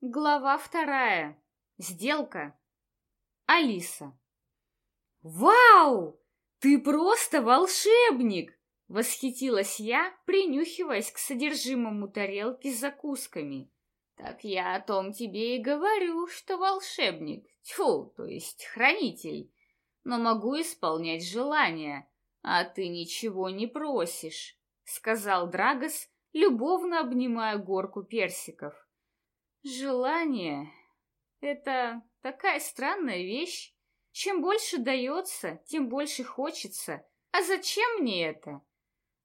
Глава вторая. Сделка. Алиса. «Вау! Ты просто волшебник!» Восхитилась я, принюхиваясь к содержимому тарелки с закусками. «Так я о том тебе и говорю, что волшебник, тьфу, то есть хранитель, но могу исполнять желания, а ты ничего не просишь», — сказал Драгос, любовно обнимая горку персиков. Желание — это такая странная вещь. Чем больше дается, тем больше хочется. А зачем мне это?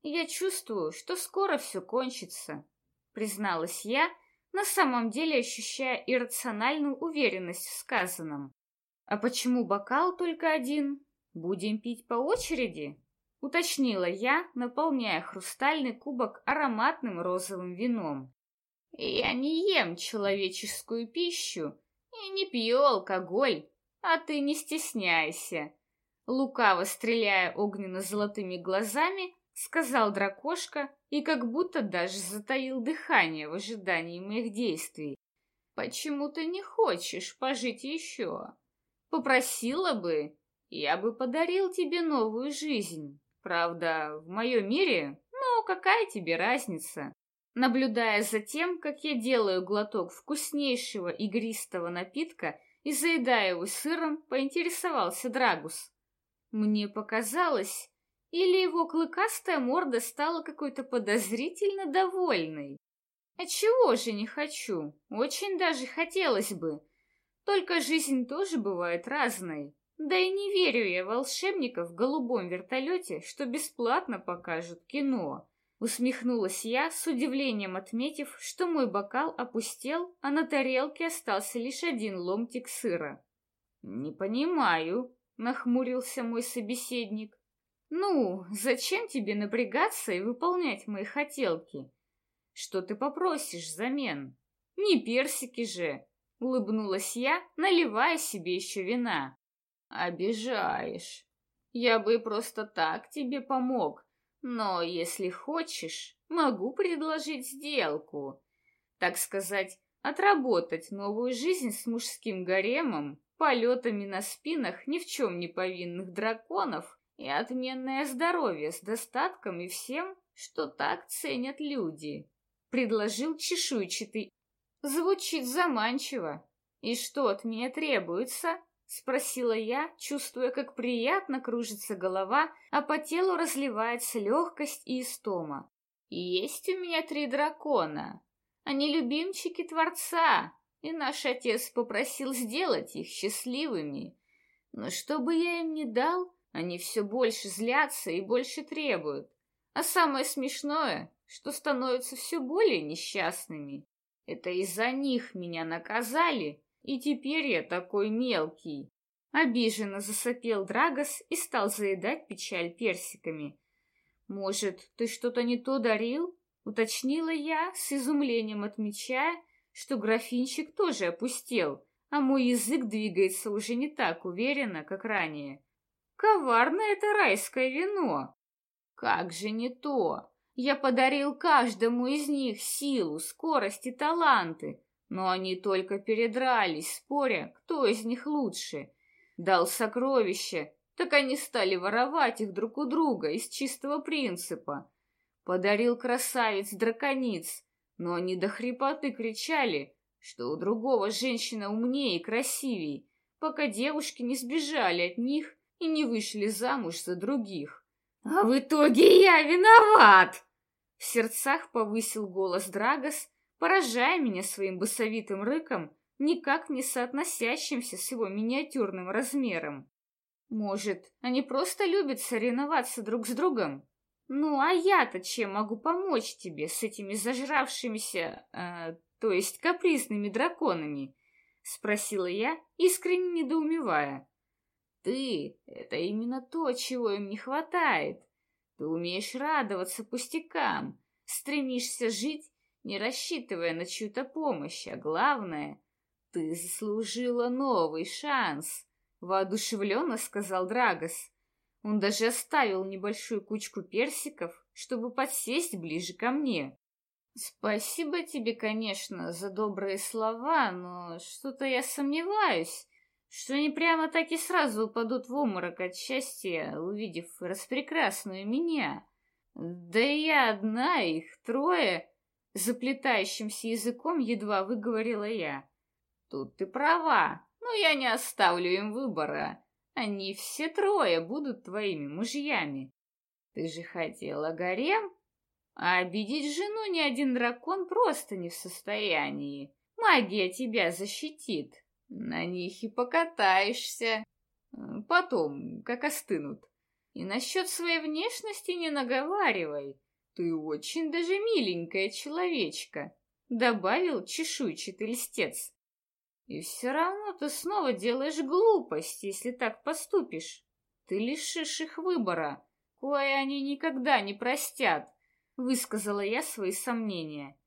Я чувствую, что скоро все кончится, призналась я, на самом деле ощущая иррациональную уверенность в сказанном. А почему бокал только один? Будем пить по очереди? Уточнила я, наполняя хрустальный кубок ароматным розовым вином. Я не ем человеческую пищу и не пью алкоголь, а ты не стесняйся. Лукаво стреляя огненно-золотыми глазами, сказал дракошка и как будто даже затаил дыхание в ожидании моих действий. Почему ты не хочешь пожить еще? Попросила бы, я бы подарил тебе новую жизнь. Правда, в моем мире, ну, какая тебе разница? Наблюдая за тем, как я делаю глоток вкуснейшего игристого напитка и заедая его сыром, поинтересовался Драгус. Мне показалось, или его клыкастая морда стала какой-то подозрительно довольной. А чего же не хочу? Очень даже хотелось бы. Только жизнь тоже бывает разной. Да и не верю я волшебников в голубом вертолете, что бесплатно покажут кино. Усмехнулась я, с удивлением отметив, что мой бокал опустел, а на тарелке остался лишь один ломтик сыра. «Не понимаю», — нахмурился мой собеседник. «Ну, зачем тебе напрягаться и выполнять мои хотелки? Что ты попросишь взамен? Не персики же!» — улыбнулась я, наливая себе еще вина. «Обижаешь. Я бы просто так тебе помог, но если хочешь, могу предложить сделку. Так сказать, отработать новую жизнь с мужским гаремом, полетами на спинах ни в чем не повинных драконов и отменное здоровье с достатком и всем, что так ценят люди. Предложил чешуйчатый. Звучит заманчиво. И что от меня требуется? Спросила я, чувствуя, как приятно кружится голова, а по телу разливается легкость и истома. Есть у меня три дракона. Они любимчики Творца, и наш отец попросил сделать их счастливыми. Но что бы я им ни дал, они все больше злятся и больше требуют. А самое смешное, что становятся все более несчастными. Это из-за них меня наказали, и теперь я такой мелкий. Обиженно засопел Драгос и стал заедать печаль персиками. «Может, ты что-то не то дарил?» — уточнила я, с изумлением отмечая, что графинчик тоже опустел, а мой язык двигается уже не так уверенно, как ранее. «Коварное это райское вино!» «Как же не то! Я подарил каждому из них силу, скорость и таланты, но они только передрались, споря, кто из них лучше. Дал сокровища, так они стали воровать их друг у друга из чистого принципа. Подарил красавиц-дракониц, но они до хрипоты кричали, что у другого женщина умнее и красивее, пока девушки не сбежали от них и не вышли замуж за других. А в итоге я виноват! В сердцах повысил голос Драгос, поражая меня своим басовитым рыком, никак не соотносящимся с его миниатюрным размером. Может, они просто любят соревноваться друг с другом? Ну, а я-то чем могу помочь тебе с этими зажравшимися, э, то есть капризными драконами? Спросила я, искренне недоумевая. Ты — это именно то, чего им не хватает. Ты умеешь радоваться пустякам, стремишься жить не рассчитывая на чью-то помощь, а главное, ты заслужила новый шанс, воодушевленно сказал Драгос. Он даже оставил небольшую кучку персиков, чтобы подсесть ближе ко мне. Спасибо тебе, конечно, за добрые слова, но что-то я сомневаюсь, что они прямо так и сразу упадут в обморок от счастья, увидев распрекрасную меня. Да я одна, их трое, заплетающимся языком едва выговорила я. Тут ты права, но я не оставлю им выбора. Они все трое будут твоими мужьями. Ты же хотела гарем? А обидеть жену ни один дракон просто не в состоянии. Магия тебя защитит. На них и покатаешься. Потом, как остынут. И насчет своей внешности не наговаривай. Ты очень даже миленькая человечка, добавил чешуйчатый льстец. И все равно ты снова делаешь глупость, если так поступишь. Ты лишишь их выбора, кое они никогда не простят, высказала я свои сомнения.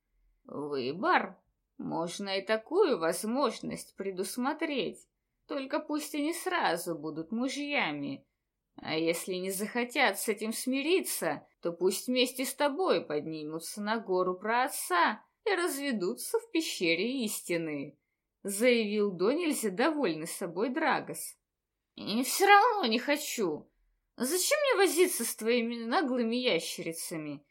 Выбор? Можно и такую возможность предусмотреть. Только пусть они сразу будут мужьями. А если не захотят с этим смириться, то пусть вместе с тобой поднимутся на гору про и разведутся в пещере истины, заявил до довольный собой Драгос. И все равно не хочу. Зачем мне возиться с твоими наглыми ящерицами?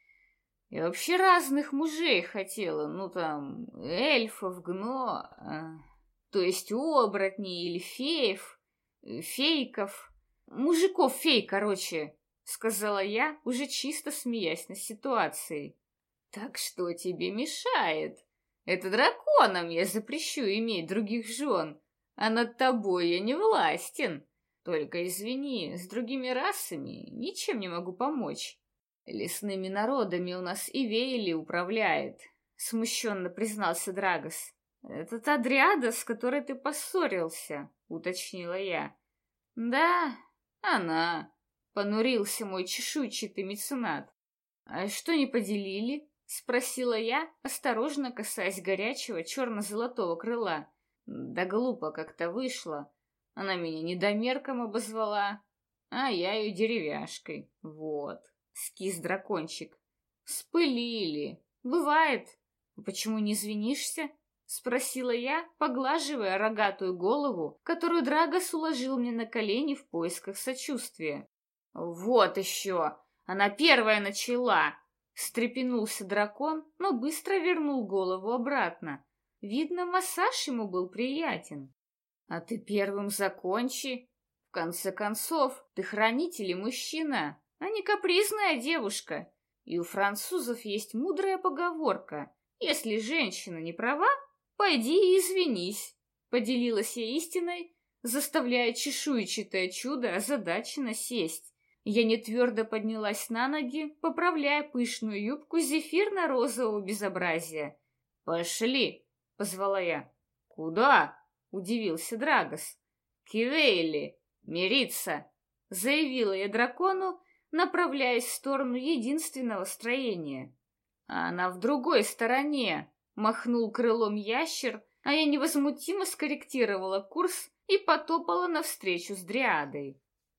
Я вообще разных мужей хотела, ну там, эльфов, гно, а, то есть оборотней или феев, фейков, мужиков-фей, короче, сказала я, уже чисто смеясь над ситуацией. Так что тебе мешает? Это драконам я запрещу иметь других жен, а над тобой я не властен. Только извини, с другими расами ничем не могу помочь. Лесными народами у нас и Вейли управляет, смущенно признался Драгос. Это та дряда, с которой ты поссорился, уточнила я. Да, она, понурился мой чешуйчатый меценат. А что не поделили? Спросила я, осторожно касаясь горячего черно-золотого крыла. Да глупо как-то вышло. Она меня недомерком обозвала, а я ее деревяшкой. Вот скис дракончик. Спылили. Бывает. Почему не извинишься? Спросила я, поглаживая рогатую голову, которую Драгос уложил мне на колени в поисках сочувствия. Вот еще! Она первая начала! Встрепенулся дракон, но быстро вернул голову обратно. Видно, массаж ему был приятен. А ты первым закончи. В конце концов, ты хранитель и мужчина, а не капризная девушка. И у французов есть мудрая поговорка. Если женщина не права, пойди и извинись. Поделилась я истиной, заставляя чешуйчатое чудо озадаченно сесть. Я не твердо поднялась на ноги, поправляя пышную юбку зефирно-розового безобразия. «Пошли!» — позвала я. «Куда?» — удивился Драгос. «Кивейли! Мириться!» — заявила я дракону, направляясь в сторону единственного строения. А она в другой стороне, махнул крылом ящер, а я невозмутимо скорректировала курс и потопала навстречу с дриадой.